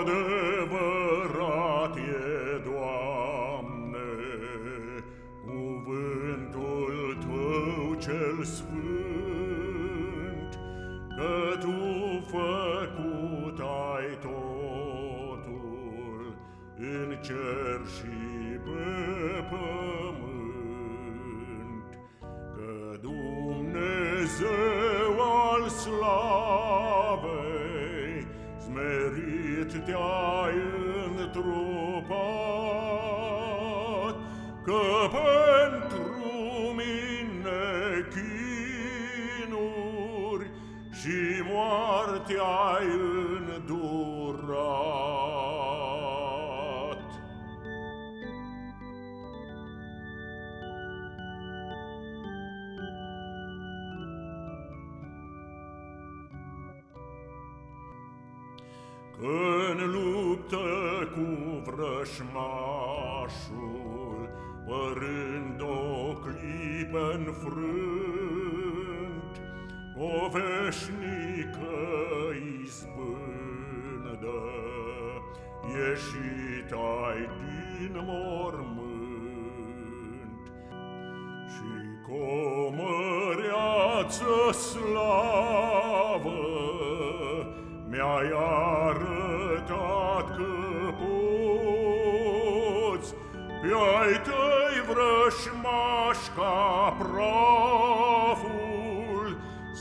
adevărat e, Doamne, cuvântul Tău cel sfânt, că Tu făcut totul în cer și pe pământ. Te-ai întrupat, Că pentru și moartea ai Când luptă cu vrășmașul, părând o clipă în frânt, o veșnică izbândă, ieșit ai din mormânt. Și comăreață slavă mi-ai arătat că poți Pe ai tăi vrășmași ca praful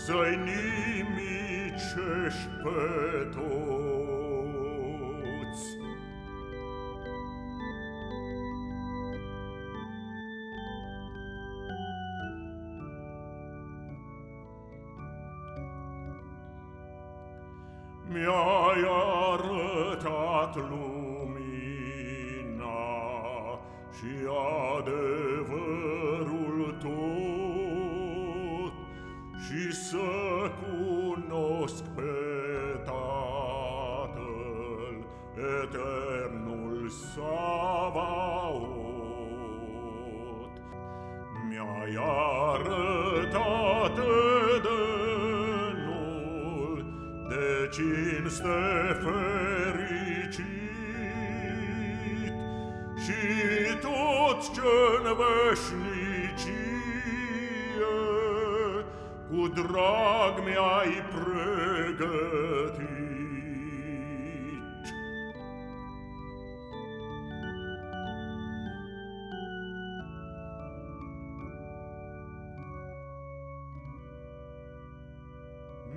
Să-i nimicești pe toți. Mi-ai arătat lumina și adevărul tot și să cunosc pe Tatăl, eternul Savaot. Mi-ai arătat Edenul de cinste fericit și toți ce în veșnicie cu drag mi-ai pregătit.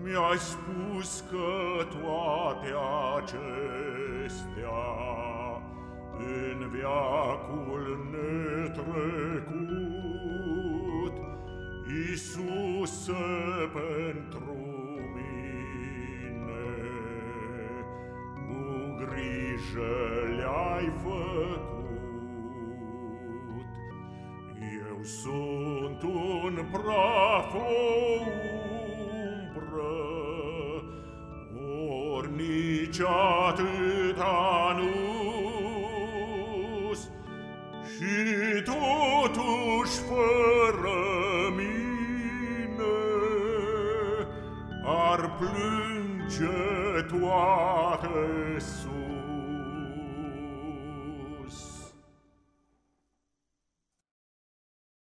Mi-ai spus că toate acestea în viacul netrecut Iisuse, pentru mine cu grijă le-ai făcut. Eu sunt un praf, nici atâta nu-s, și totuși fără ar plânge toate sus.